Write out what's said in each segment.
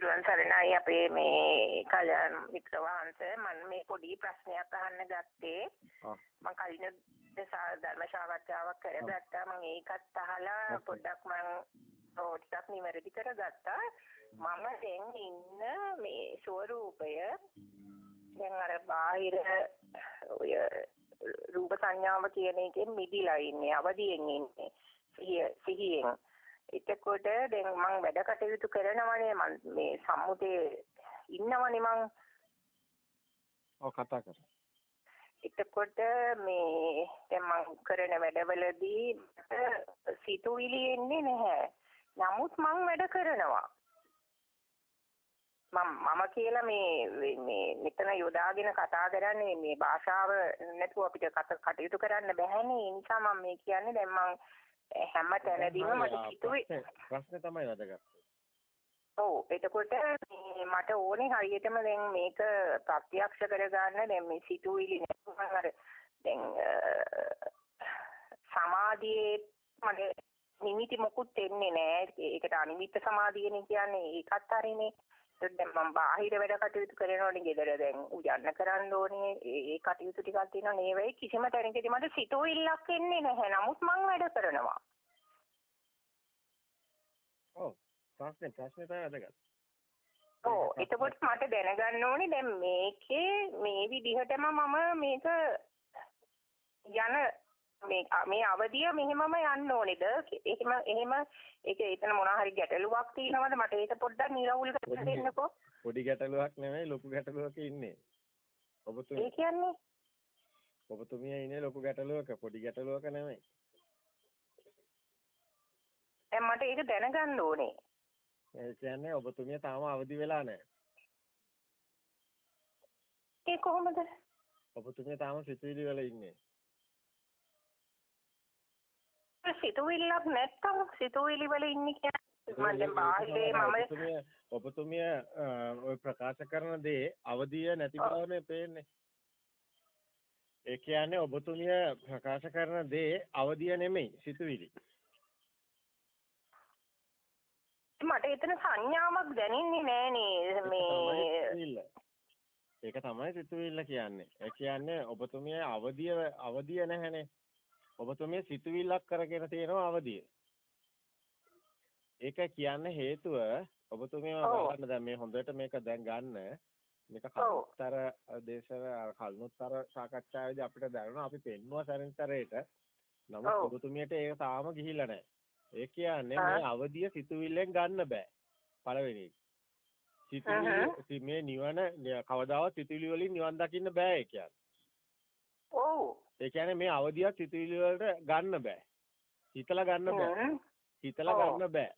තෙරුවන් සරණයි අපේ මේ කල්‍යාණ මිත්‍ර වහන්සේ මම මේ පොඩි ප්‍රශ්නයක් අහන්න ගත්තේ. මම කලින් ධර්ම සාකච්ඡාවක් කරගත්තා. මම ඒකත් අහලා පොඩ්ඩක් මම ටිකක් නිවැරදි කරගත්තා. මම දැන් ඉන්න මේ ස්වරූපය දැන් අර බාහිර ඔය රූප සංඥාව කියන එකෙන් මිදිලා ඉන්නේ අවදියෙන් ඉන්නේ සිහිය සිහියෙන් එතකොට දැන් මම වැඩ කටයුතු කරනවනේ මම මේ සම්මුතියේ ඉන්නවනේ මං ඔව් කතා කර. එතකොට මේ දැන් මම කරන වැඩවලදී මට සිතුවිලි එන්නේ නැහැ. නමුත් මං වැඩ කරනවා. මම මම කියලා මේ මේ මෙතන යොදාගෙන කතා කරන්නේ මේ භාෂාව නැතුව අපිට කටයුතු කරන්න බැහැනේ. ඒ නිසා මම මේ කියන්නේ දැන් මං හැම තැනදීම මට හිතුවේ ප්‍රශ්නේ තමයි වැදගත්. ඔව් එතකොට මට ඕනේ හරියටම දැන් මේක ප්‍රත්‍යක්ෂ කරගන්න දැන් මේ සිතුවිලි නැතුව අර දැන් සමාධියේ මගේ නිමිති මොකුත් එන්නේ නැහැ. ඒකට අනිමිත්ත සමාධියනේ කියන්නේ ඒකත් හරිනේ. දැන් මම බාහිර වැඩ කටයුතු කරනෝනේ ගෙදර දැන් උයන්න කරන්න ඕනේ. ඒ කටයුතු ටිකක් තියෙනවා නේ. වෙයි කිසිම තැනකදී මට සිතුවිල්ලක් එන්නේ නැහැ. නමුත් මම වැඩ කරනවා. ඔව්. ප්‍රශ්නේ ප්‍රශ්නේ තමයි වැදගත්. ඔව්. එතකොට මට දැනගන්න ඕනේ දැන් මේකේ මේ විදිහටම මම මේක යන මේ මේ අවධිය මෙහෙමම යන්න ඕනේද? එහෙම එහෙම ඒක එතන මොනවා හරි ගැටලුවක් තියෙනවද? මට ඒක පොඩ්ඩක් නිරවුල් කරලා දෙන්නකෝ. පොඩි ගැටලුවක් නෙමෙයි ලොකු ගැටලුවක ඉන්නේ. ඔබතුමිය. ඒ කියන්නේ? ඔබතුමිය ඉන්නේ ලොකු ගැටලුවක පොඩි ගැටලුවක නෙමෙයි. දැන් මට ඒක දැනගන්න ඕනේ. ඒ කියන්නේ ඔබතුමිය තාම අවදි වෙලා නැහැ. ඒ කොහොමද? ඔබතුමිය තාම සිතුවිලි වල ඉන්නේ. සිතුවිල්ලක් නැත්තම් සිතුවිලි වල ඉන්නේ කියන්නේ මම ඔබතුමිය ඔය ප්‍රකාශ කරන දේ අවදිය නැති බවනේ පේන්නේ. ඒ කියන්නේ ඔබතුමිය ප්‍රකාශ කරන දේ අවදිය නෙමෙයි සිතුවිලි. මට එතන සංඥාවක් දැනෙන්නේ නෑනේ මේ ඒක තමයි සිතුවිල්ල කියන්නේ. ඒ කියන්නේ ඔබතුමිය අවදිය අවදිය නැහැනේ. ඔබතුමිය සිතුවිල්ලක් කරගෙන තියෙනවා අවදිය. ඒක කියන්න හේතුව ඔබතුමිය බලන්න දැන් මේ හොඳට මේක දැන් ගන්න මේක කලුත්තර දේශන කලුත්තර සාකච්ඡාවේදී අපිට දැනුණා අපි පෙන්නුවා සැරින්තරේට නමුත් ඔබතුමියට ඒක තාම ගිහිල්ලා නැහැ. ඒ කියන්නේ මේ අවදිය සිතුවිල්ලෙන් ගන්න බෑ. පළවෙනි එක. සිතුවිලි මේ නිවන කවදාවත් සිතුවිලි වලින් නිවන් දකින්න බෑ ඒ කියන්නේ. ඔව්. ඒ කියන්නේ මේ අවදියක් සිතුවිලි වලට ගන්න බෑ. හිතලා ගන්න බෑ. හිතලා ගන්න බෑ.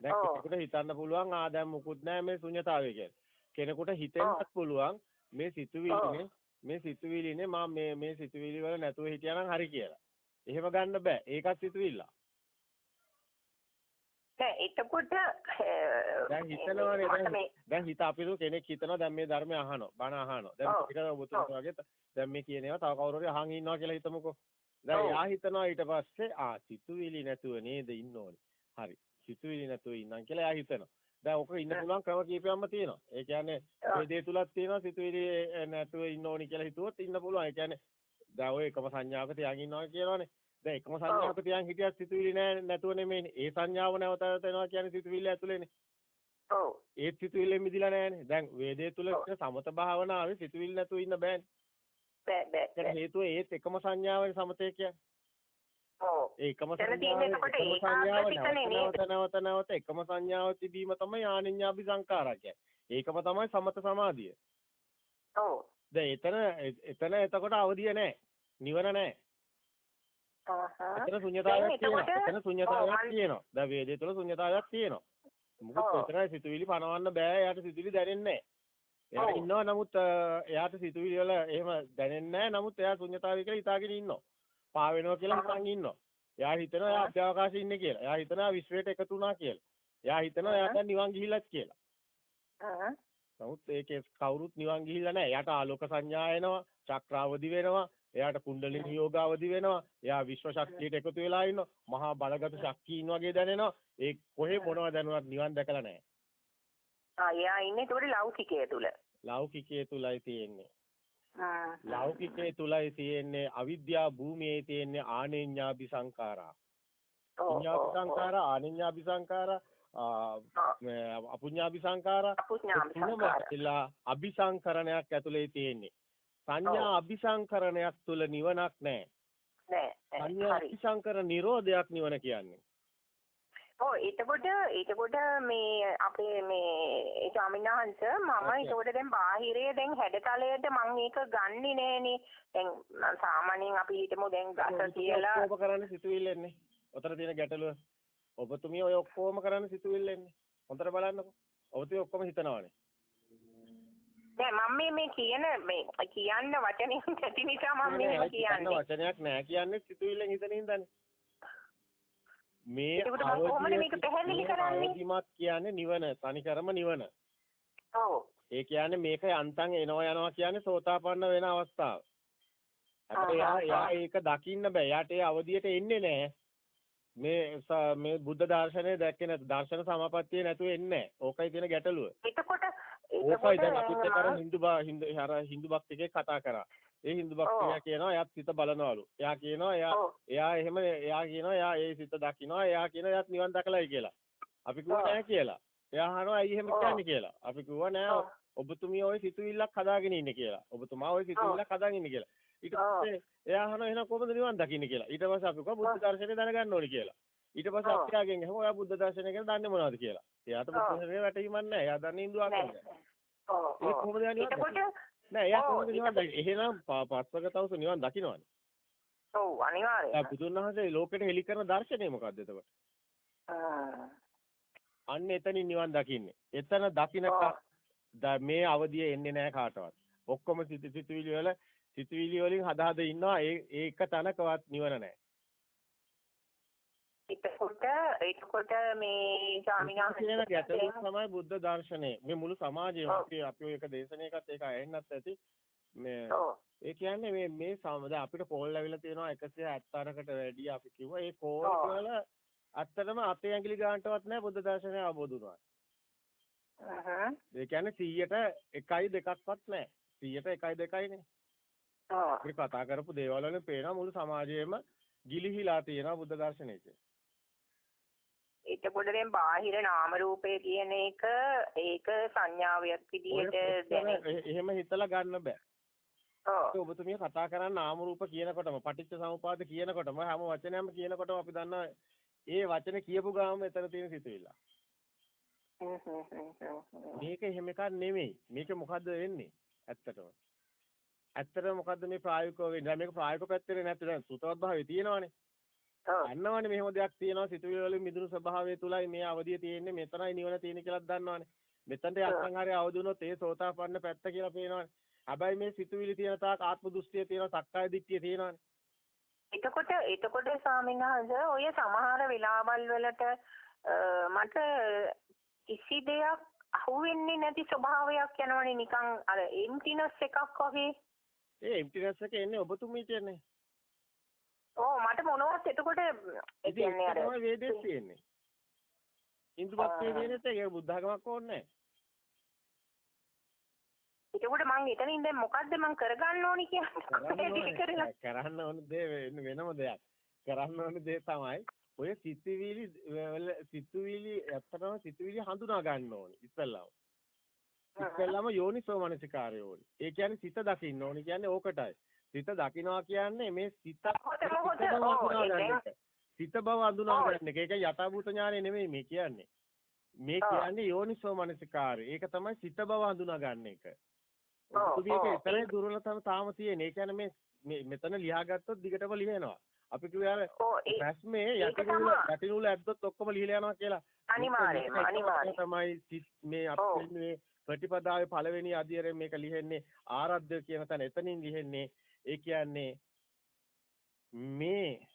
දැන් කෙනෙකුට හිතන්න පුළුවන් ආ දැන් මුකුත් නැහැ මේ ශුන්‍යතාවය කියලා. කෙනෙකුට හිතෙන්නත් පුළුවන් මේ සිතුවිලිනේ මේ සිතුවිලිනේ මම මේ මේ සිතුවිලි වල නැතුව හිටියානම් හරි කියලා. එහෙම ගන්න බෑ. ඒකත් සිතුවිල්ල. නෑ එතකොට දැන් හිතනවානේ දැන් හිත අපිට කෙනෙක් හිතනවා දැන් මේ ධර්මය අහනවා බණ අහනවා. දැන් ටික ඔබතුමා වගේ දැන් මේ කියන ඒවා තව කවුරු හරි අහන් ඉන්නවා කියලා හිතමුකෝ. දැන් එයා හිතනවා ඊට පස්සේ ආ සිතුවිලි නැතුව නේද ඉන්න ඕනේ? හරි. සිතුවිලි නැතුව ඉන්නම් කියලා එයා හිතනවා. දැන් ඔක ඉන්න පුළුවන් ක්‍රම කීපයක්ම තියෙනවා. ඒ කියන්නේ මේ දේ තුලක් තියෙනවා සිතුවිලි නැතුව ඉන්න ඕනි කියලා හිතුවොත් ඉන්න පුළුවන්. ඒ කියන්නේ දැන් ඔය එකම සංඥාවක තියන් ඉන්නවා කියනවනේ දැන් එකම සංඥාවක තියන් හිටියත් සිතුවිලි නෑ නැතුව නෙමෙයිනේ. ඒ සංඥාව නැවත එනවා කියන්නේ සිතුවිල්ල ඇතුලේනේ. ඔව්. ඒත් සිතුවිල්ලෙන් මිදිලා නෑනේ. දැන් වේදේ තුල සමත භාවනාවේ සිතුවිල්ල නැතුව ඉන්න බෑනේ. බෑ බෑ. ඒක හේතුව ඒත් එකම සංඥාවේ සමතේ කියන්නේ. ඔව්. ඒ එකම සංඥාව නැවත නැවත නැවත එකම සංඥාව තිබීම තමයි ආනිඤ්ඤාභි සංකාරා කියන්නේ. ඒකම තමයි සමත සමාධිය. ඔව්. දැන් එතන එතන එතකොට අවදිය නෑ. නිවන නෑ. එතන ශුන්‍යතාවයක් තියෙනවා. එතන ශුන්‍යතාවයක් තියෙනවා. දැන් වේදේ තුළ ශුන්‍යතාවයක් තියෙනවා. මොකද එතන සිතුවිලි පනවන්න බෑ. එයාට සිතුවිලි දැනෙන්නේ නැහැ. එයා ඉන්නවා නමුත් එයාට සිතුවිලි වල එහෙම දැනෙන්නේ. නමුත් එයා ශුන්‍යතාවය කියලා හිතාගෙන ඉන්නවා. පා වෙනවා කියලා හිතන් ඉන්නවා. එයා හිතනවා එයා අභ්‍යවකාශයේ ඉන්නේ කියලා. එයා හිතනවා විශ්වයට එකතු වුණා කියලා. එයා හිතනවා එයා දැන් නිවන් ගිහිල්ලත් කියලා. නමුත් ඒකේ කවුරුත් නිවන් ගිහිල්ලා නැහැ. එයාට ආලෝක සංඥා එනවා, චක්‍රාවදි වෙනවා, එයාට කුණ්ඩලිනී යෝගාවදි වෙනවා. එයා විශ්ව ශක්තියට එකතු වෙලා ඉන්නවා. මහා බලගත ශක්තියින් වගේ දැනෙනවා. ඒ කොහේ මොනවද දැනුවත් නිවන් දැකලා නැහැ. ආ එයා ඉන්නේ ඒකට ලෞකිකය තුල. ලෞකිකයේ තුලයි තියෙන්නේ. ආ ලෞකිකයේ තුලයි තියෙන්නේ අවිද්‍යා භූමියේ තියෙන්නේ ආනෙඤ්ඤාභි සංඛාරා. පුඤ්ඤාභි සංඛාරා ආනෙඤ්ඤාභි සංඛාරා අපුඤ්ඤාභි සංඛාරා අපුඤ්ඤාභි සංඛාරා අபிසංකරණයක් ඇතුලේ තියෙන්නේ. සංඥා අபிසංකරණයක් තුල නිවනක් නැහැ. නෑ. සංඥා අபிසංකර නිරෝධයක් නිවන කියන්නේ. ඔව් එතකොට එතකොට මේ අපේ මේ ඒ ස්වාමීන් වහන්සේ මම ඒකට දැන් බාහිරේ දැන් හැඩතලයට මම ඒක ගන්නෙ නෑනේ. දැන් සාමාන්‍යයෙන් අපි හිතමු දැන් ගස කියලා. ඔබ කරන්නේ සිතුවිල්ලෙන්නේ. ඔතන තියෙන ගැටලුව. ඔබතුමිය ඔය ඔක්කොම කරන්නේ සිතුවිල්ලෙන්නේ. හොඳට බලන්නකෝ. ඔබතුමිය ඔක්කොම හිතනවානේ නෑ මම මේ මේ කියන මේ කියන්න වචනයක් නැති නිසා මම මේ කියන්නේ වචනයක් නෑ කියන්නේ සිතුවිල්ලෙන් හිතන හින්දානේ මේ අවදිමත් කියන්නේ නිවන තනිකරම නිවන. ඔව්. ඒ කියන්නේ මේක යන්තම් එනවා යනවා කියන්නේ සෝතාපන්න වෙන අවස්ථාව. හැබැයි එයා ඒක දකින්න බෑ. එයාට ඒ අවදියට එන්නේ නැහැ. මේ මේ බුද්ධ දර්ශනය දැක්කේ නැත්නම් දර්ශන සමාපත්තිය නැතුව එන්නේ නැහැ. ඕකයි තියෙන ගැටලුව. එතකොට ඕකයි දැන් අපිත් අර හින්දු හින්දු අර හින්දු භක්තිකේ කතා කරා. ඒ හින්දු භක්තියා කියනවා එයාත් සිත බලනවලු. එයා කියනවා එයා එයා එහෙම එයා කියනවා එයා ඒ සිත දකින්නවා. එයා කියනවා එයාත් නිවන් දැකලායි කියලා. අපි කිව්වා නෑ කියලා. එයා අහනවා ඇයි එහෙම කියන්නේ කියලා. අපි කිව්වා නෑ ඔබතුමිය ওই සිතුවිල්ලක් හදාගෙන ඉන්නේ කියලා. ඔබතුමා ওই සිතුවිල්ලක් හදාගෙන ඉන්නේ කියලා. ඊට පස්සේ එයා අහනවා එහෙනම් කොහොමද නිවන් දකින්නේ කියලා. ඊට පස්සේ අපි කිව්වා බුද්ධ දර්ශනය දැනගන්න ඕනි කියලා. ඊට පස්සේ අප්‍යාගෙන් එහෙම ඔයා බුද්ධ දර්ශනය ගැන දන්නේ මොනවද කියලා. එයාට බුද්ධ දර්ශනය වැටහිමක් නැහැ. එයා දන්නේ හින්දු ආගමක්. ඔව්. ඒක කොහොමද යන්නේ? නෑ එයා කොහොමද නිවන් දකින්නේ? එහෙනම් පස්වක තවස නිවන් දකින්නවනේ. ඔව් අනිවාර්යයෙන්. දැන් බුදුන් වහන්සේ ලෝකෙට හෙළි කරන දර්ශනය මොකද්ද එතකොට? අන්න එතනින් නිවන් දකින්නේ. එතන දකින්නක මේ අවදිය එන්නේ නැහැ කාටවත්. ඔක්කොම සිතුවිලි වල සිතුවිලි වලින් හදා හදා ඉන්නවා. ඒ ඒක තනකවත් නිවන නැහැ. එතකොට එතකොට මේ ස්වාමීන් ගැටලුව තමයි බුද්ධ දර්ශනය. මේ මුළු සමාජයම අපි අපි ඔය එක දේශනාවකත් ඒක ඇහෙන්නත් ඇති. මේ ඒ කියන්නේ මේ මේ සමද අපිට කෝල් ලැබිලා තියෙනවා 178කට වැඩි අපි කිව්වා. ඒ කෝල් වල ඇත්තටම අපේ ඇඟිලි ගන්නටවත් නැහැ බුද්ධ දර්ශනය අවබෝධ වුණා. ඒ කියන්නේ 100ට 1යි දෙකක්වත් නැහැ. 100ට 1යි දෙකයිනේ. අපි කතා කරපු දේවල් වලින් පේනවා මුළු සමාජයේම ගිලිහිලා තියෙනවා බුද්ධ දර්ශනයේ. එතකොට දැන් බාහිර නාම රූපය කියන එක ඒක සංඥාවක් විදිහට දැනෙන. එහෙම හිතලා ගන්න බෑ. ඔව්. ඔබතුමිය කතා කරන්නේ නාම රූප කියනකොටම පටිච්ච සමුපාද කියනකොටම හැම වචනයක්ම කියනකොටම අපි දන්නවා ඒ වචනේ කියපු ගාම එතන තියෙන සිතුවිල්ල. මේක එහෙම එකක් නෙමෙයි. මේක මොකද්ද වෙන්නේ? ඇත්තටම. ඇත්තටම මොකද්ද මේ ප්‍රායෝගිකව වෙන්නේ? මේක ප්‍රායෝගික පැත්තේ නැත්නම් දැන් සුතවත් භාවයේ තියෙනවනේ. දන්නවනේ මෙහෙම දෙයක් තියෙනවා සිතුවිලි වලින් මිදුණු ස්වභාවය තුලයි මේ අවදිය තියෙන්නේ මෙතනයි නිවන තියෙන්නේ කියලාත් දන්නවනේ. මෙතනට යත්නම් හරිය අවදි වුණොත් ඒ සෝතාපන්න පැත්ත කියලා පේනවනේ. හැබැයි මේ සිතුවිලි තියෙන තාක් ආත්ම දෘෂ්ටිය තියෙනවා සක්කාය දිට්ඨිය තියෙනවනේ. එතකොට එතකොට ස්වාමීන් වහන්සේ ඔය සමහර වෙලාවල් වලට මට කිසි දෙයක් අහුවෙන්නේ නැති ස්වභාවයක් යනවනේ නිකන් අර එම්ටිනස් එකක් වගේ. ඒ එම්ටිනස් එක එන්නේ ඔබතුමී කියන්නේ. ඔව් මට මොනවත් එතකොට ඒ කියන්නේ අර තමයි වේදෙස් තියෙන්නේ. භක්තිය වේදෙත් ඒක බුද්ධඝමක් ඕනේ නැහැ. එතකොට මං එතනින් දැන් මොකද්ද මං කරගන්න ඕනි කියන්නේ? කරන්න ඕන දේ වෙනම දෙයක්. කරන්න ඕන දේ තමයි ඔය සිතුවිලි වල සිතුවිලි ඇත්තටම සිතුවිලි හඳුනා ගන්න ඕනි ඉස්සල්ලාම. ඉස්සල්ලාම යෝනිසෝ මනසිකාරය ඕනි. ඒ කියන්නේ සිත දකින්න ඕනි කියන්නේ ඕකටයි. සිත දකින්නවා කියන්නේ මේ සිත සිත බව අඳුනා ගන්න එක. ඒක යථාභූත ඥානෙ නෙමෙයි මේ කියන්නේ. මේ කියන්නේ යෝනිසෝ මනසිකාරය. ඒක තමයි සිත බව අඳුනා ගන්න එක. ඔබ ඒක ඉතරේ දුර්වලතම තාම තියෙන. ඒ කියන්නේ මේ මෙතන ලියාගත්තොත් දිගටම ලියනවා. අපි කිව්වේ අර ප්‍රශ්නේ යටිනූල යටිනූල ඇද්දොත් ඔක්කොම ලිහලා යනවා කියලා. අනිවාර්යයෙන්ම අනිවාර්යයෙන් තමයි මේ අපි මේ ප්‍රතිපදාවේ පළවෙනි අධ්‍යයනය මේක ලිහෙන්නේ ආරද්ධ කියන තැන එතනින් ලිහෙන්නේ ඒ කියන්නේ මේ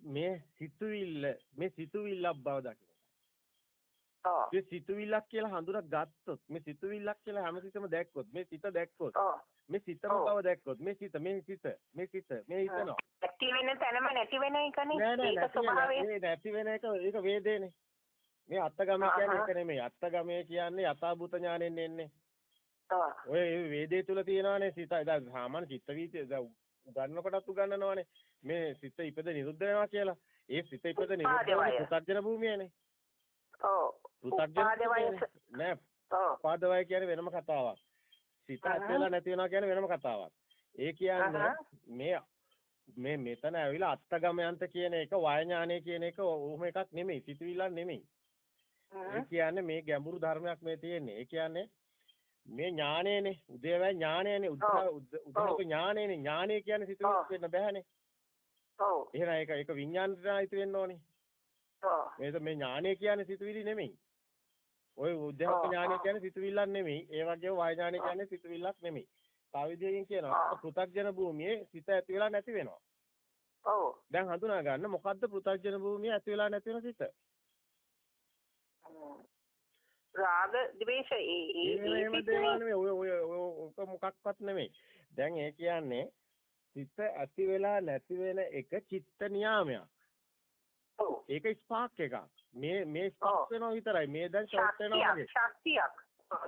මේ සිතුවිල්ල මේ සිතුවිල්ලක් බව දකින්න. මේ සිතුවිල්ලක් කියලා හඳුනා ගත්තොත් මේ සිතුවිල්ලක් කියලා හැමතිස්සම දැක්කොත් මේ සිත දැක්කොත් මේ සිතම බව දැක්කොත් මේ සිත මේ සිත මේ සිත මේ හිතනවා. ඇති වෙන තැනම නැති වෙන එකනේ ඒක ස්වභාවය. නැති වෙන එක ඒක වේදේනේ. මේ අත්තගමේ කියන්නේ ඒක නෙමෙයි. අත්තගමේ කියන්නේ යථාභූත ඥානෙන් එන්නේ. ඔය වේදේ තුල තියෙනවානේ සිත දැන් සාමාන්‍ය චිත්ත දැන් උගන්නකොටත් උගන්නනවානේ. මේ සිත ඉපද නිරුද්ධ වෙනවා කියලා. ඒ සිත ඉපද නිරුද්ධ වෙන පුතර්ජන භූමියනේ. ඔව්. පුතර්ජන නෑ. පාදවය කියන්නේ වෙනම කතාවක්. සිත ඇතුළේ නැති වෙනවා කියන්නේ වෙනම කතාවක්. ඒ කියන්නේ මේ මේ මෙතන ඇවිල්ලා අත්තගමයන්ත කියන එක වයඥානය කියන එක ඕම එකක් නෙමෙයි සිතුවිල්ලක් නෙමෙයි. ඒ කියන්නේ මේ ගැඹුරු ධර්මයක් මේ තියෙන්නේ. ඒ කියන්නේ මේ ඥානයනේ. උදේවැය ඥානයනේ. උද්දීපක ඥානයනේ. ඥානය කියන්නේ සිතුවිලි වෙන්න බෑනේ ඔව්. එහෙනම් ඒක ඒක විඥානිතායිත වෙන්න ඕනේ. ඔව්. මේක මේ ඥානය කියන්නේ සිතුවිලි නෙමෙයි. ඔය උද්දීපක ඥානය කියන්නේ සිතුවිල්ලක් නෙමෙයි. ඒ වගේම වාය ඥානය කියන්නේ සිතුවිල්ලක් නෙමෙයි. තව විදිහකින් කියනවා පෘථග්ජන භූමියේ සිත ඇති වෙලා නැති වෙනවා. ඔව්. දැන් හඳුනා ගන්න මොකද්ද පෘථග්ජන භූමිය ඇති වෙලා නැති වෙන සිත? රාග ද්වේෂ ඒ ඔය ඔය ඔය මොකක්වත් නෙමෙයි. දැන් ඒ කියන්නේ සිත ඇති වෙලා නැති වෙන එක චිත්ත නියාමයක්. ඔව්. ඒක ස්පාක් එකක්. මේ මේ ස්පාක් වෙනවා විතරයි. මේ දැන් ෂොට් වෙනවා වගේ. ශක්තියක්.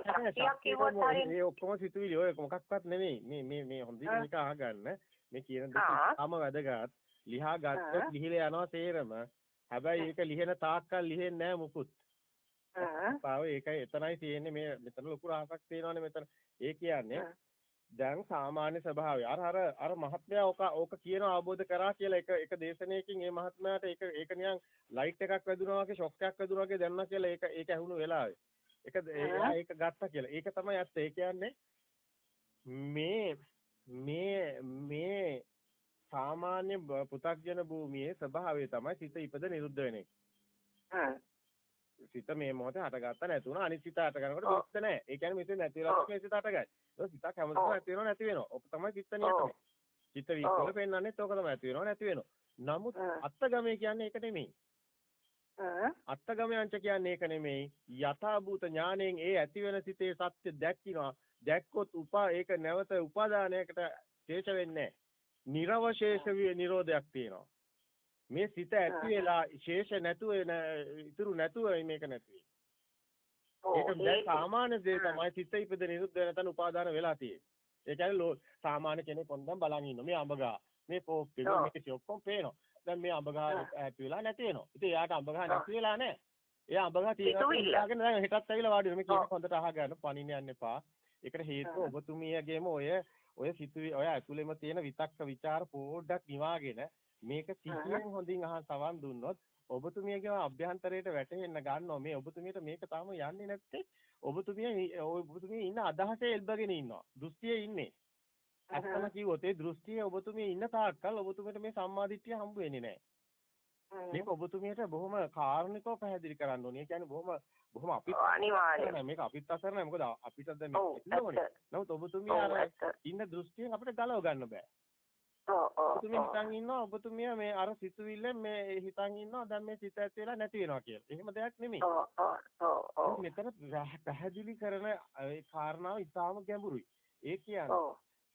ශක්තියක් කිව්වොත් හරියට මේ ඔක්කොම සිතුවිලි ඔය මොකක්වත් නෙමෙයි. මේ මේ මේ හොඳින් මේක අහගන්න. මේ කියන දේ තාම වැදගත්. ලිහා ගත්තොත් ලිහිලා යනවා තේරම. හැබැයි ඒක ලිහෙන තාක්කල් ලිහෙන්නේ නැහැ මුකුත්. පාව ඒකයි එතනයි තියෙන්නේ මේ මෙතන ලොකු රහසක් තියෙනවානේ මෙතන. ඒ කියන්නේ දැන් සාමාන්‍ය ස්වභාවය. අර අර අර මහත්මයා ඕක ඕක කියන අවබෝධ කරා කියලා එක එක දේශනාවකින් මේ මහත්මයාට ඒක ඒක නිකන් ලයිට් එකක් වැදුනා වගේ ෂොක් එකක් වැදුනා වගේ දැනුණා කියලා ඒක ඒක ඇහුණු වෙලාවේ. ඒක ඒක ගත්තා කියලා. ඒක තමයි ඇත්ත. ඒ කියන්නේ මේ මේ මේ සාමාන්‍ය පු탁ජන භූමියේ ස්වභාවය තමයි සිත ඉපද නිරුද්ධ වෙන එක. සිත මේ මොහොතේ හටගත්ත නැතුණා අනිත් සිත හට ගන්නකොට සිත නැහැ. ඒ කියන්නේ මෙතන නැති වෙලා මේ සිත හටගයි. ඒක සිතක් හැමදාම නැති වෙනව නැති වෙනව. ඔක තමයි සිත නියතනේ. චිත්ත වීකවල පෙන්වන්නේ ඕක තමයි ඇති වෙනව නැති වෙනව. නමුත් අත්තගමේ කියන්නේ ඒක නෙමෙයි. අත්තගමයන්ච කියන්නේ ඒක නෙමෙයි. යථාභූත ඥාණයෙන් ඒ ඇති වෙන සිතේ සත්‍ය දැක්කිනවා. දැක්කොත් උපා ඒක නැවත උපාදානයකට ශේෂ වෙන්නේ නැහැ. නිර්වශේෂ නිරෝධයක් තියෙනවා. මේ සිත ඇති වෙලා ශේෂ නැතුව ඉතුරු නැතුව මේක නැති ඒක දැන් සාමාන්‍ය දේ තමයි සිත ඉපද නිරුද්ධ වෙන තන උපාදාන වෙලා තියෙන්නේ. ඒ කියන්නේ සාමාන්‍ය කෙනෙක් පොන්දම් බලන් ඉන්න මේ අඹගා මේ පොක්කේ මේක ඔක්කොම පේනවා. දැන් මේ අඹගා ඇති වෙලා නැති වෙනවා. ඉතින් එයාට අඹගා නැති වෙලා නැහැ. එයා අඹගා තියෙනවා දැන් හෙටත් ඇවිල්ලා වාඩි වෙනවා. මේ කියන හොඳට අහගන්න පණින්න යන්න එපා. ඒකට හේතුව ඔබතුමියගේම ඔය ඔය සිතුවි ඔය ඇතුළෙම තියෙන විතක්ක ਵਿਚාර පොඩ්ඩක් නිවාගෙන මේක සිහියෙන් හොඳින් අහන් සවන් දුන්නොත් ඔබතුමියගේ අභ්‍යන්තරයට වැටෙන්න ගන්නවා. මේ ඔබතුමියට මේක තාම යන්නේ නැත්තේ ඔබතුමිය ඔබතුමිය ඉන්න අදහසේ එල්බගෙන ඉන්නවා. දෘෂ්ටියේ ඉන්නේ. අස්සම කිව්වොත් ඒ දෘෂ්ටියේ ඔබතුමිය ඉන්න තාක්කල් ඔබතුමියට මේ සම්මාදිට්ඨිය හම්බ වෙන්නේ නැහැ. මේක ඔබතුමියට බොහොම කාරණිකව පැහැදිලි කරන්න ඕනේ. ඒ කියන්නේ බොහොම බොහොම අපිත් අනිවාර්යයෙන්. මේක අපිත් අසරණයි. මොකද අපිට දැන් මේක ඉන්න ඕනේ. නමුත් ඔබතුමිය අර ඉන්න දෘෂ්ටියෙන් අපිට ගලව ගන්න බෑ. ඔබතුමිය හිතන් ඉන්නවා ඔබතුමිය මේ අර සිතුවිල්ලෙන් මේ හිතන් ඉන්නවා දැන් මේ සිත ඇති වෙලා නැති වෙනවා කියලා. එහෙම දෙයක් නෙමෙයි. ඔව් ඔව් ඔව් මෙතන පැහැදිලි කරන ඒ කාරණාව ඉතාම ගැඹුරුයි. ඒ කියන්නේ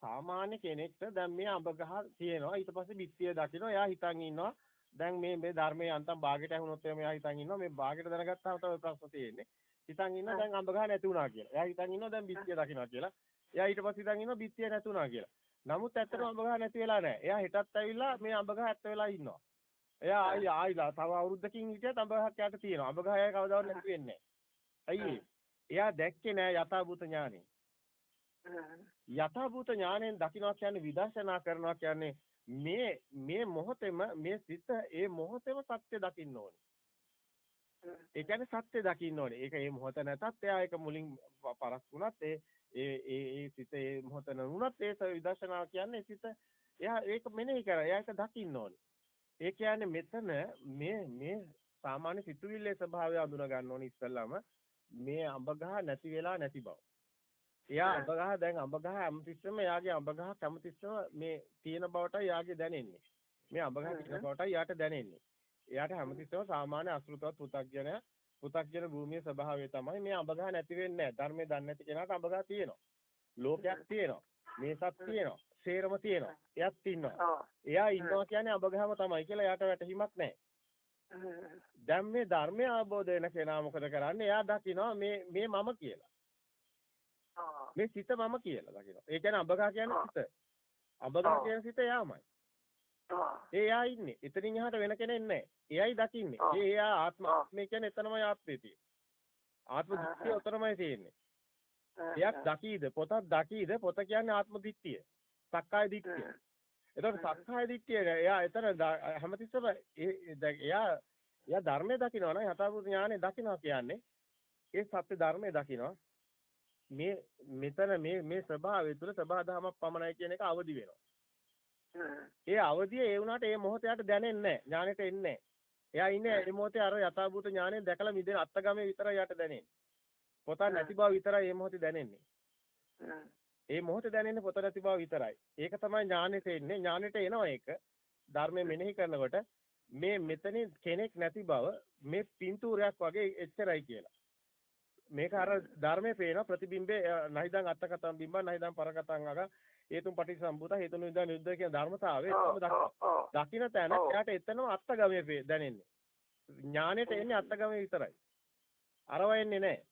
සාමාන්‍ය කෙනෙක්ට දැන් මේ අඹ ගහ තියෙනවා ඊට පස්සේ බිත්තිය දකිනවා එයා හිතන් ඉන්නවා දැන් මේ මේ ධර්මයේ අන්තම් භාගයට ඇහුනොත් එයා මෙයා හිතන් ඉන්නවා මේ භාගයට දැනගත්තාම තමයි ප්‍රශ්න තියෙන්නේ. හිතන් ඉන්නවා දැන් අඹ ගහ නැති වුණා කියලා. එයා හිතන් ඉන්නවා දැන් බිත්තිය දකින්නවා කියලා. එයා ඊට පස්සේ හිතන් ඉන්නවා බිත්තිය නැති වුණා කියලා. නමුත් ඇත්තටම අඹ ගහ නැති වෙලා නැහැ. එයා හෙටත් ඇවිල්ලා මේ අඹ ගහ ඇත්ත වෙලා ඉන්නවා. එයා ආයි ආයිලා තව අවුරුද්දකින් හිටියත් අඹ ගහක් යට තියෙනවා. අඹ ගහ එයා කවදාවත් නැති වෙන්නේ නැහැ. ඇයි එයා දැක්කේ නෑ යථාභූත ඥානෙ. යථාභූත ඥාණයෙන් දකින්නවා කියන්නේ විදර්ශනා කරනවා කියන්නේ මේ මේ මොහොතේම මේ සිත ඒ මොහොතේම සත්‍ය දකින්න ඕනේ. ඒ කියන්නේ සත්‍ය දකින්න ඕනේ. ඒක මේ මොහොත නැතත් එයා ඒක මුලින් පරස් වුණත් ඒ ඒ ඒ ඒ සිත ඒ මොහොත නුනත් ඒ විදර්ශනාව කියන්නේ සිත එයා ඒක මෙනෙහි කරා. එයා ඒක දකින්න ඕනේ. ඒ කියන්නේ මෙතන මේ මේ සාමාන්‍ය සිතුවිල්ලේ ස්වභාවය අඳුන ගන්න ඕනේ ඉස්සල්ලාම මේ අඹගහ නැති වෙලා නැති බව. එයා අඹගහ දැන් අඹගහ හැමතිස්සෙම එයාගේ අඹගහ හැමතිස්සෙම මේ තියෙන බවට එයාගේ දැනෙන්නේ. මේ අඹගහ තියෙන බවට එයාට දැනෙන්නේ. එයාට හැමතිස්සෙම සාමාන්‍ය අසෘතවත් පෘථග්ජනය පෘථග්ජන භූමියේ ස්වභාවය තමයි මේ අඹගහ නැති වෙන්නේ නැහැ. ධර්මයේ දන්නේ නැති කෙනාට අඹගහ තියෙනවා. ලෝකයක් තියෙනවා. මේසක් තියෙනවා. සේරම තියෙනවා. එයත් ඉන්නවා. එයා ඉන්නවා කියන්නේ අඹගහම තමයි කියලා එයාට වැටහිමක් නැහැ. දැන් මේ ධර්මය අවබෝධ වෙන කෙනා මොකද කරන්නේ? එයා දකිනවා මේ මේ මම කියලා. මේ සිත මම කියලා දකිනවා. ඒ කියන්නේ අඹගා කියන්නේ සිත. අඹගා කියන සිත එයාමයි. එයා ඉන්නේ. එතනින් එහාට වෙන කෙනෙක් නැහැ. එයයි දකින්නේ. ඒ එයා ආත්ම මේ කියන්නේ එතනමයි ආත්මේ තියෙන්නේ. ආත්ම දිට්ඨිය උතරමයි තියෙන්නේ. එයක් දකීද පොතක් දකීද පොත කියන්නේ ආත්ම දිට්ඨිය. සක්කාය දිට්ඨිය. එතකොට සක්කාය දිට්ඨිය එයා එතන හැමතිස්සම එයා එයා ධර්මයේ දකිනවා නම් යථාභූත ඥානෙ දකිනවා කියන්නේ ඒ සත්‍ය ධර්මයේ දකිනවා. මේ මෙතන මේ මේ ස්වභාවය තුළ සබහා දහමක් පමණයි කියන එක අවදි වෙනවා. ඒ අවදිය ඒ වුණාට ඒ මොහොතයට දැනෙන්නේ නැහැ. ඥානෙට එන්නේ නැහැ. එයා ඉන්නේ මේ මොහොතේ අර යථාභූත ඥාණයෙන් දැකලා මිදෙන අත්ගමේ විතරයි යට දැනෙන්නේ. පොත නැති බව විතරයි මේ මොහොතේ දැනෙන්නේ. ඒ මොහොතේ දැනෙන්නේ පොත නැති බව විතරයි. ඒක තමයි ඥානෙට එන්නේ. ඥානෙට එනවා ඒක. ධර්මය මෙනෙහි කරනකොට මේ මෙතනින් කෙනෙක් නැති බව මේ පින්තූරයක් වගේ එච්චරයි කියලා. මේක අර ධර්මයේ පේන ප්‍රතිබිම්බේ නහිදන් අත්තකතම් බිම්බන් නහිදන් පරකතම් අග හේතුන් පටිසම්භූත හේතුන් විදා නිරුද්ධ කියන ධර්මතාවය දකින්න තැන එයාට එතනම අත්ගමයේ දැනෙන්නේ. ඥානෙට එන්නේ අත්ගමයේ විතරයි. අරව එන්නේ නැහැ.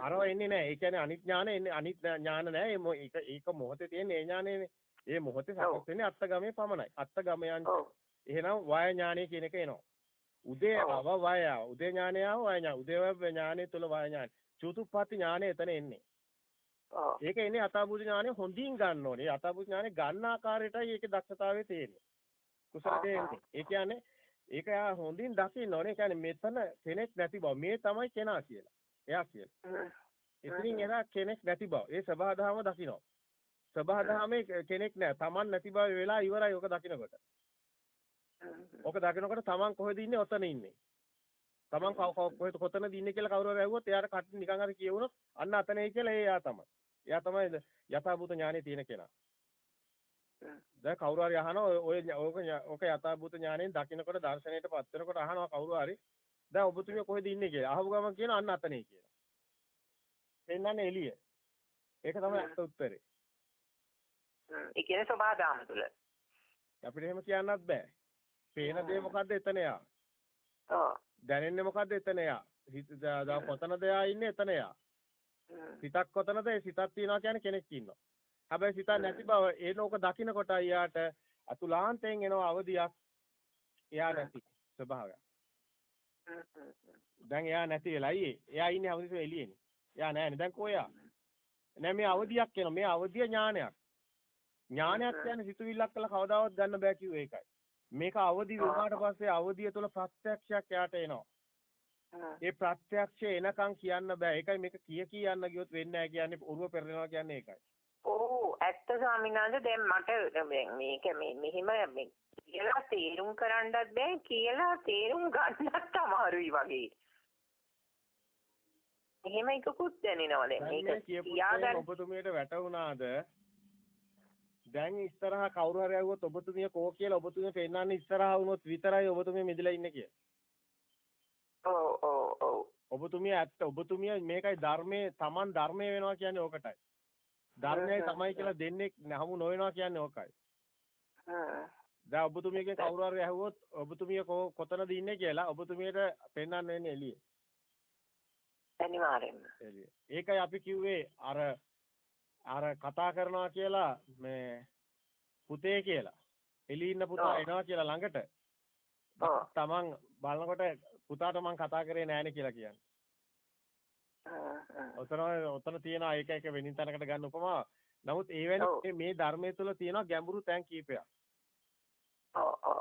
අරව එන්නේ නැහැ. ඒ කියන්නේ අනිත් ඥාන එන්නේ අනිත් ඥාන නැහැ. ඒක ඒක මොහොතේ තියෙන ඒ ඥානෙනේ. ඒ මොහොතේ සකස් වෙන්නේ අත්ගමයේ පමණයි. අත්ගමයන් එහෙනම් වාය ඥානෙ කියන එක එනවා. උදේ අව වාය උදේ ඥානය ආව වාය ඥාන. උදේ ඥානෙ තුල වාය ඥාන. චතුප්පatti ඥානෙ එතන එන්නේ. ඒක එන්නේ අතාබුද්ධ ඥානෙ හොඳින් ගන්න ඕනේ. අතාබුද්ධ ඥානෙ ගන්න ආකාරයටයි ඒකේ දක්ෂතාවය තියෙන්නේ. කුසලයේ. ඒ කියන්නේ ඒක යා හොඳින් දකින්න ඕනේ. ඒ කියන්නේ මෙතන කෙනෙක් නැති බව. මේ තමයි කෙනා කියලා. එයා කියලා. ඉතින් එයා කෙනෙක් නැති බව. ඒ සබහාදහම දකින්න. සබහාදහමේ කෙනෙක් නැහැ. Taman නැති බව වෙලා ඉවරයි ඔක දකින්නකොට. ඔක දකින්නකොට Taman කොහෙද ඉන්නේ? ඔතන ඉන්නේ. Taman කොහෙද කොතනද ඉන්නේ කියලා කවුරු හරි ඇහුවොත් එයාට කට නිකන් හරි කියවුනොත් අන්න අතනේ කියලා එයා තමයි. එයා තමයි යථාභූත ඥානෙ තියෙන කෙනා. දැන් කවුරු හරි අහනවා ඔය ඕක ඕක යථාභූත ඥාණයෙන් දකින්නකොට දර්ශනයටපත් වෙනකොට අහනවා කවුරු හරි දැන් ඔබතුමිය කොහෙද ඉන්නේ කියලා. අහපු ගමන් කියන අන්න අතනේ කියලා. එන්නන්නේ එළිය. ඒක තමයි අත් උත්තරේ. ඒ කියන්නේ සබහාදාම තුල. අපිට එහෙම කියන්නත් බෑ. පේන දේ මොකද්ද එතන යා. ඔව්. දැනෙන්නේ මොකද්ද එතන යා. හිත දා කොතනද යා ඉන්නේ එතන යා. සිතක් කොතනද ඒ සිතක් තියනවා කියන්නේ කෙනෙක් ඉන්නවා. හැබැයි සිතක් නැති බව ඒනෝක දකින්නකොට යාට අතුලාන්තයෙන් එනවා අවදියක්. එයා නැති ස්වභාවය. දැන් එයා නැති වෙලා අයියේ. එයා ඉන්නේ අවදිස එළියේනේ. එයා නැහැනේ. දැන් කොයා? නෑ මේ අවදියක් එනවා. මේ අවදිය ඥානයක්. ඥානයක් කියන්නේ සිතුවිල්ලක් කළා කවදාවත් ගන්න බෑ කිව්ව ඒකයි. මේක අවදි වුණාට පස්සේ අවදිය තුළ ප්‍රත්‍යක්ෂයක් යාට එනවා. ඒ ප්‍රත්‍යක්ෂය එනකන් කියන්න බෑ. ඒකයි මේක කිය කියන්න ගියොත් වෙන්නේ නැහැ කියන්නේ උරුව පෙරලෙනවා කියන්නේ ඒකයි. ඔව් ඇත්ත ස්වාමීන් වහන්සේ දැන් මට මේක මේ මෙහිම කියලා තේරුම් කරන්නත් බෑ කියලා තේරුම් ගන්නත් අමාරුයි වගේ. එහෙම එකකුත් දැනෙනවා දැන් මේක කියාගන්න ඔබතුමියට වැටුණාද දැන් ඉස්සරහා කවුරු හරි ආවොත් ඔබතුමිය කෝ කියලා ඔබතුමිය පෙන්නන්නේ ඉස්සරහා වුණොත් විතරයි ඔබතුමිය මිදලා ඉන්නේ කියලා. ඔබතුමිය ඇත්ත ඔබතුමිය මේකයි ධර්මයේ Taman ධර්මයේ වෙනවා කියන්නේ ඕකටයි. ධර්මයයි තමයි කියලා දෙන්නේ හමු නොවෙනවා කියන්නේ ඕකයි. දැන් ඔබතුමියගෙන් කවුරු හරි ඇහුවොත් ඔබතුමිය කොතනද ඉන්නේ කියලා ඔබතුමියට පෙන්වන්න වෙන්නේ එළිය. අනිවාර්යෙන්ම. එළිය. ඒකයි අපි කිව්වේ අර අර කතා කරනවා කියලා මේ පුතේ කියලා. එළිය ඉන්න පුතා එනවා කියලා ළඟට. තමන් බලනකොට පුතාට මං කතා කරේ නෑනේ කියලා කියන්නේ. ඔතන ඔතන තියෙන එක එක වෙනින් තැනකට ගන්න උපමා. නමුත් ඒ වෙන්නේ මේ ධර්මයේ තුල තියෙන ගැඹුරු තැන් කීපයක්.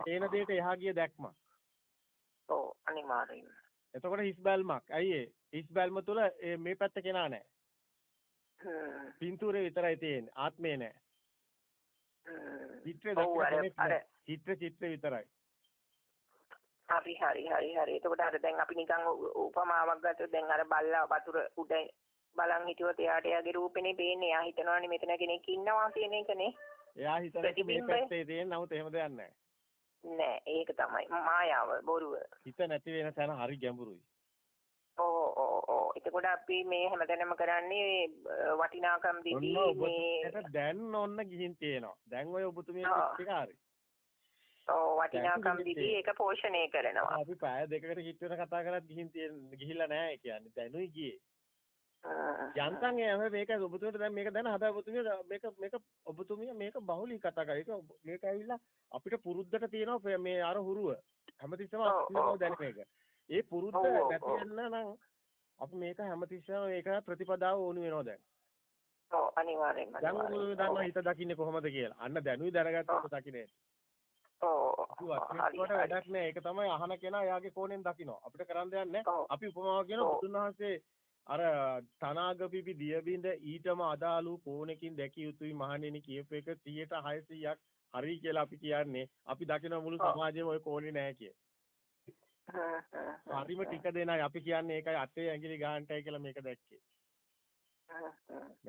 තේන දෙයට එහා ගිය දැක්මක්. ඔව් අනිවාර්යයෙන්ම. එතකොට හිස් බැල්මක්. ඒ? හිස් බැල්ම තුල මේ පැත්ත කෙනා. හ්ම්. පින්තූරේ විතරයි තියෙන්නේ. ආත්මේ. හ්ම්. චිත්‍රේ දැක්කම චිත්‍ර චිත්‍ර විතරයි. හරි හරි හරි හරි. එතකොට අර දැන් අපි නිකන් උපමාවක් ගත්තොත් දැන් අර බල්ලා වතුර උඩ බලන් හිටියොත් එයාට එයාගේ රූපෙනේ පේන්නේ. එයා හිතනවානේ මෙතන කෙනෙක් ඉන්නවා කියන එකනේ. එයා හිතන්නේ මේ පැත්තේ තියෙන නමුත් එහෙම දෙයක් නැහැ. නෑ ඒක තමයි මායාව බොරුව. හිත නැති වෙන තැන හරි ගැඹුරුයි. ඕ ඕ ඕ එතකොට අපි මේ හැමදැනම කරන්නේ වටිනාකම් දෙදී මේ දැන් ඔන්න ගිහින් තියෙනවා. දැන් ඔය ඔබතුමිය ටික හරි. ඔව් වටිනාකම් දීදී ඒක පෝෂණය කරනවා. අපි පැය දෙකකට කිට් වෙන කතා කරත් ගිහින් ගිහිල්ලා නැහැ කියන්නේ. දැනුයි ගියේ. යන්තම් ඒ මේක ඔබතුමියට දැන් මේක දැන හදා ඔබතුමිය මේක මේක ඔබතුමිය මේක බහුලී කතා කරා. ඒක මේක ඇවිල්ලා අපිට පුරුද්දට තියෙනවා මේ අර හුරුව. හැමතිස්සෙම අපිට දැන මේක. ඒ පුරුද්ද නැති වෙන්න නම් අපි මේක හැමතිස්සෙම මේක ප්‍රතිපදාව ඕනි වෙනවා දැන්. ඔව් අනිවාර්යෙන්ම. දැන් ඔය දන්නවා හිත දකින්නේ කොහොමද කියලා. අන්න දැනුයි දැනගත්තොත් දකින්නේ. ඔව්. වැඩක් නෑ. ඒක තමයි අහන කෙනා එයාගේ කෝණයෙන් දකිනවා. අපිට කරන්න දෙයක් නෑ. අපි උපමාවක් කියන බුදුන් වහන්සේ අර තනාගපිපි දියබින්ද ඊටම අදාළු කෝණකින් දැකිය යුතුයි මහණෙනි කියපු එක 100ට 600ක් හරි කියලා අපි කියන්නේ අපි දකින මුළු සමාජෙම ওই කෝණේ නැහැ කිය. හරිම ටික දෙනයි අපි කියන්නේ ඒකයි අතේ ඇඟිලි ගන්නටයි කියලා මේක දැක්කේ.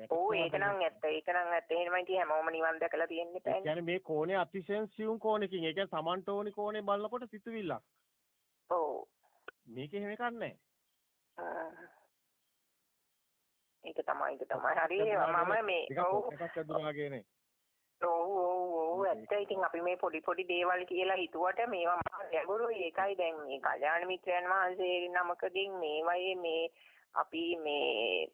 ඕ ඒක නම් ඇත්ත. ඒක නම් ඇත්ත. එහෙමයි ඉතින් හැමෝම නිවන් දැකලා තියෙන්නේ පැන්නේ. කියන්නේ මේ කෝණේ අතිශයින් සියුම් කෝණකින්. ඒ කියන්නේ Tamanට ඕනි කෝණේ බලනකොට සිතුවිල්ලක්. ඔව්. මේක එහෙම එකක් නැහැ. ඒක තමයි ඒක තමයි. හරි මම මේ ඔව්. එකක් අදුරාගේනේ. ඔව් ඔව් ඔව් ඇත්ත ඉතින් අපි මේ පොඩි පොඩි දේවල් කියලා හිතුවට මේවා මහා ගැඹුරුයි ඒකයි දැන් මේ කල්යාණ මිත්‍රයන් වහන්සේ නමකකින් මේවයේ මේ අපි මේ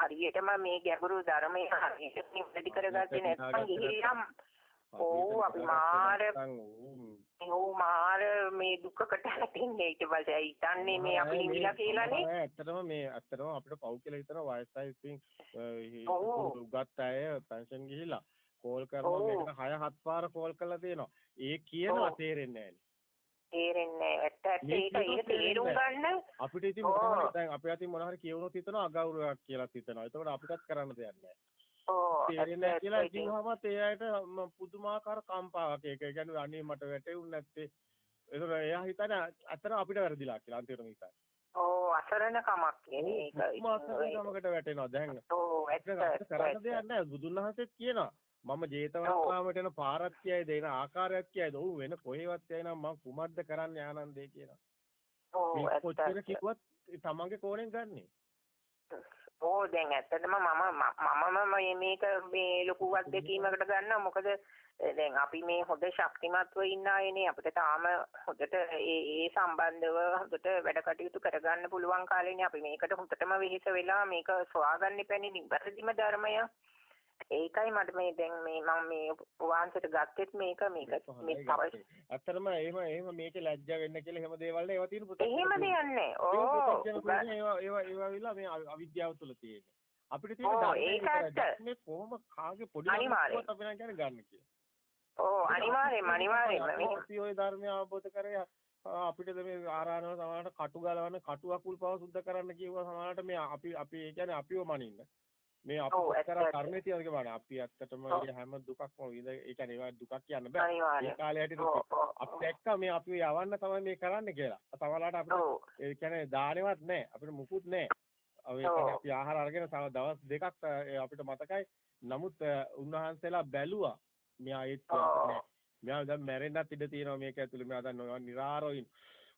හරියටම මේ ගැඹුරු ධර්මය හරියට නිවැරදි කරගත්තේ නැත්නම් ගිහිල්ලා ඔව් අපි මාර ඔව් මාර මේ දුකකට ඇතින්නේ ඊට පස්සේ. හිතන්නේ මේ අපි නිවිලා කියලානේ ඇත්තටම මේ ඇත්තටම අපිට පව් කියලා හිතන වයසයි ඉතින් උගත් අය පෙන්ෂන් ගිහිලා කෝල් කරනවා මේකට 6 7 පාර කෝල් කරලා තියෙනවා. ඒ කියනවා තේරෙන්නේ නැහැ තේරෙන්නේ ඇත්ත ඇත්ත ඒක ඒක තේරුම් ගන්න අපිට ඉතින් මොනවා දැන් අපේ අතින් මොනවා හරි කියවුනොත් හිතනවා අගෞරවයක් කියලා හිතනවා. ඒතකොට අපිටත් කරන්න දෙයක් නැහැ. ඔව් තේරෙන්නේ කියලා කිව්වම ඒ අයට පුදුමාකාර කම්පාවක් ඒක. ඒ කියන්නේ අනේ මට වැටෙන්නේ නැත්තේ. ඒතකොට එයා හිතන්නේ අතන අපිට වැරදිලා කියලා අන්තිමට හිතන්නේ. ඔව් අසරණ කමක් කියන්නේ ඒක. අසරණ කමකට වැටෙනවා දැන්. ඔව් ඇත්ත කරන්න දෙයක් නැහැ. බුදුන් වහන්සේත් කියනවා මම ජේතවනාරාමයට එන පාරක් කියයි දෙන ආකාරයක් කියයිද? ඔව් වෙන කොහෙවත් යයි නම් මම කුමක්ද කරන්න ආනන්දේ කියනවා. ඔව් කොච්චර කිව්වත් තමන්ගේ කෝණයෙන් ගන්නෙ. ඕ දැන් ඇත්තටම මම මමම මේක මේ ලොකු අත්දැකීමකට ගන්නවා. මොකද දැන් අපි මේ හොඳ ශක්තිමත්ව ඉන්න අයනේ. අපිට තාම හොඳට ඒ ඒ සම්බන්ධව හොඳට වැඩ කටයුතු කරගන්න පුළුවන් කාලේනේ. අපි මේකට හොඳටම වෙහෙස වෙලා මේක සොයාගන්න පැනේ නිවැරදිම ධර්මය ඒකයි මට මේ දැන් මේ මම මේ වහන්සේට ගත්තෙත් මේක මේක මේ තව ඇත්තටම එහෙම එහෙම මේකේ ලැජ්ජා වෙන්න කියලා එහෙම දේවල් ඒවා තියෙන පුතේ එහෙම දෙන්නේ ඕ ඒවා ඒවා ඒවා විලා මේ අවිද්‍යාව තුල තියෙන්නේ. අපිට තියෙන මේ කොහොම කාගේ පොඩි අනිවාර්යයෙන් අපි නම් කියන්නේ ගන්න කියලා. ඕ අනිවාර්යයෙන්ම අනිවාර්යයෙන්ම. අපි ওই ධර්මය අවබෝධ කරේ අපිට මේ ආරාණව සමහරට කටු ගලවන්න කටු අකුල් පව සුද්ධ කරන්න කිව්වා සමහරට මේ අපි අපි ඒ කියන්නේ අපිව මනින්න මේ අපි කරා කර්මේ තියෙනක බලන්න අපි ඇත්තටම මේ හැම දුකක්ම විඳ ඒ කියන්නේ ඒවා දුකක් කියන්න බෑ. ඒ කාලේ හැටියට අපි දැක්ක මේ අපි යවන්න තමයි මේ කරන්න කියලා. සමහරවිට අපිට ඒ කියන්නේ දානෙවත් නැහැ අපිට මුකුත් නැහැ අපි ආහාර අරගෙන දවස් දෙකක් අපිට මතකයි. නමුත් උන්වහන්සේලා බැලුවා. මෙයා ඒත් මෙයා දැන් මැරෙන්නත් ඉඩ තියෙනවා මේක ඇතුළේ. මෙයා දැන් නිරාරෝයින්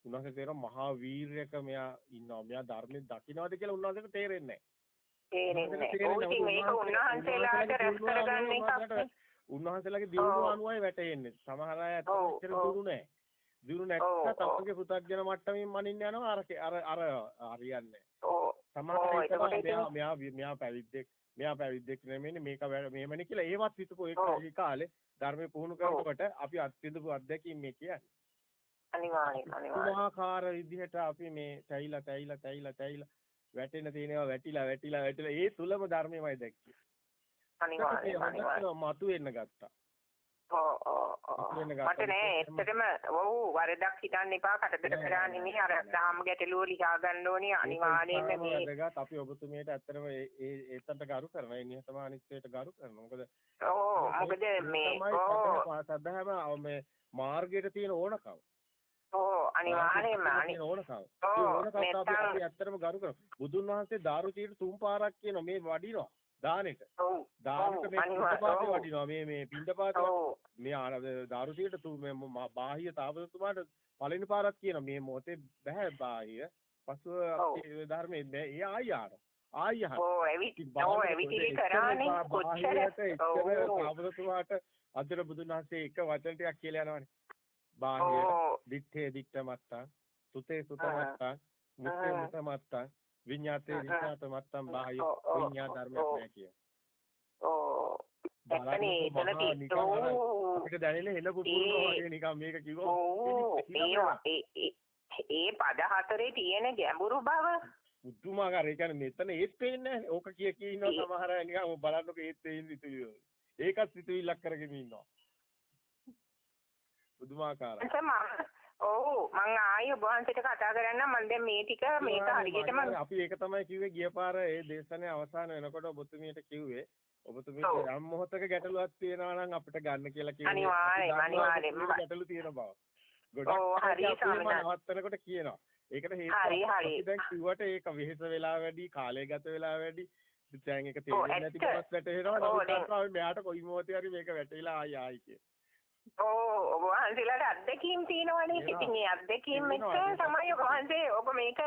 උන්වහන්සේ තේරෙන මහා වීරයක මෙයා ඉන්නවා. මෙයා ධර්මයේ දකින්නවද? කියලා උන්වහන්සේට තේරෙන්නේ නැහැ තේරෙන්නේ ඉතින් ඒක උන්වහන්සේලාට රැස් කරගන්න එකක්. උන්වහන්සේලාගේ දියුණුව අනුවයි වැටෙන්නේ. සමහර අය ඇත්තට දියුණු නැහැ. දියුණු නැත්නම් තමගේ පුතග්ජන මට්ටමින් මනින්න යනවා අර අර අර හරියන්නේ. ඔව්. සමහර මෙයා මෙයා මෙයා පැවිද්දෙක් මෙයා පැවිද්දෙක් නෙමෙයි මේක මෙහෙමනේ කියලා ඒවත් හිතපු ඒ කාලේ ධර්මයේ පුහුණු කරනකොට අපි අත්විඳපු අත්දැකීම් මේ කියන්නේ. අනිවාර්යයෙන් අනිවාර්යයෙන්. ආකාර විදිහට අපි මේ තැයිලා තැයිලා තැයිලා තැයිලා වැටෙන තියෙනවා වැටිලා වැටිලා වැටිලා ඒ තුලම ධර්මයමයි දැක්කේ. අනිවාර්යයෙන් අනිවාර්යයෙන් මතු වෙන්න ගත්තා. ඔව් ඔව් මට නෑ ඇත්තටම ඔව් වරදක් හිතන්න එපා කටදට කරා නෙමෙයි. අර දහම් ගැටලුව ලියා ගන්න ඕනේ අනිවාර්යයෙන්ම මේ වැදගත්. අපි ඔබතුමියට ඇත්තටම ඒ ඒ ඒතට ගරු කරනවා. ඒ නිහතමානීත්වයට ගරු කරනවා. මොකද ඔව් මොකද මේ ඔව්. සද්ධාම මේ මාර්ගයට තියෙන ඕනකම ඔව් අනිවාර්යයෙන්ම අනි ඕනකම. ඒ ඕනකම අපි ඇත්තටම ගරු කරමු. බුදුන් වහන්සේ දාරුචීට තුන් පාරක් කියන මේ වඩිනවා. දානෙට. දානෙට මේ පිටපාතේ වඩිනවා. මේ මේ පිටපාතේ මේ දාරුචීට තු මේ බාහිය තාපසතුමාට පළවෙනි පාරක් කියනවා. මේ මොහොතේ බෑ බාහිය. පසුව ධර්මයේ ඒ ආය ආන. ආයි අහන්න. ඕ ඇවිත් ඕ ඇවිදිලි කරානේ කොච්චර ඔව් සාබතුමාට අදට බුදුන් වහන්සේ එක වචන ටිකක් කියලා යනවානේ. බාහිර දිත්තේ දිත්ත මත්තං සුතේ සුත මත්තං මුත්තේ මුත මත්තං විඤ්ඤාතේ විඤ්ඤාත මත්තං බාහිර විඤ්ඤා ධර්මයක් නැහැ කිය. ඕ එතනේ එතනදී අපිට දැනෙන්නේ එන පුපුරනවා වගේ නිකන් මේක කිව්වොත් ඒ පද හතරේ තියෙන ගැඹුරු බව. පුදුමාකාර ඒ කියන්නේ මෙතන ඒත් පේන්නේ නැහැ ඕක කිය කී ඉන්නවා සමහර නිකන් බලන්නකො ඒත් පේන්නේ සිතුවිලි ඒකත් සිතුවිල්ලක් කරගෙන ඉන්නවා පුදුමාකාරයි. ඔව් මං ආයෙ ඔබ වහන්සේට කතා කරන්න මම දැන් මේ ටික මේක හරියටම අපි ඒක තමයි කිව්වේ ගිය පාර ඒ දේශනේ අවසාන වෙනකොට ඔබතුමියට කිව්වේ ඔබතුමියට යම් මොහොතක ගැටලුවක් තියෙනවා නම් අපිට ගන්න කියලා කිව්වේ. අනිවාර්යයෙන් අනිවාර්යයෙන්. ගැටලු තියෙන බව. ගොඩක් හරි නවත්තනකොට කියනවා. ඒකට හේතුව දැන් කිව්වට ඒක වෙහෙස වෙලා වැඩි කාලය ගත වෙලා වැඩි. දැන් ඒක තේරෙන්නේ නැති කොටස් වැටෙනවා නමුත් මෙයාට කොයි මොහොතේ හරි මේක වැටෙලා ආයි ආයි කිය ඕ ඔබ වහන්සේලාට අත්දැකීම් තියෙනවනේ. ඉතින් ඒ අත්දැකීම් එක්ක තමයි ඔබ වහන්සේ ඔබ මේක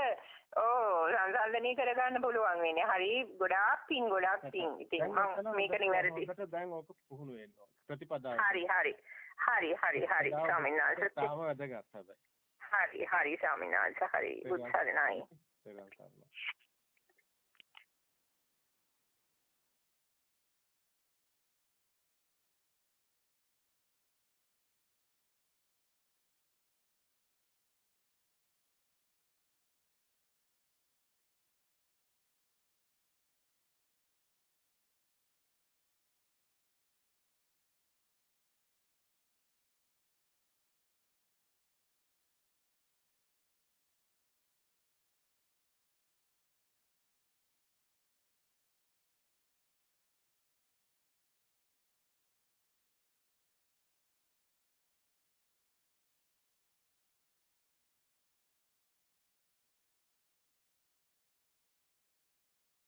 ඕ සංසන්දනය කරගන්න පුළුවන් වෙන්නේ. හරි ගොඩාක් පින් ගොඩාක් පින්. ඉතින් මම මේක නිවැරදි. දැන් ඔක පුහුණු වෙන්න ඕන. ප්‍රතිපදාව. හරි හරි. හරි හරි හරි ස්වාමීන් වහන්සේ. තාම වැදගත් හැබැයි. හරි හරි ස්වාමීන් වහන්සේ හරි. උත්සාහනයි.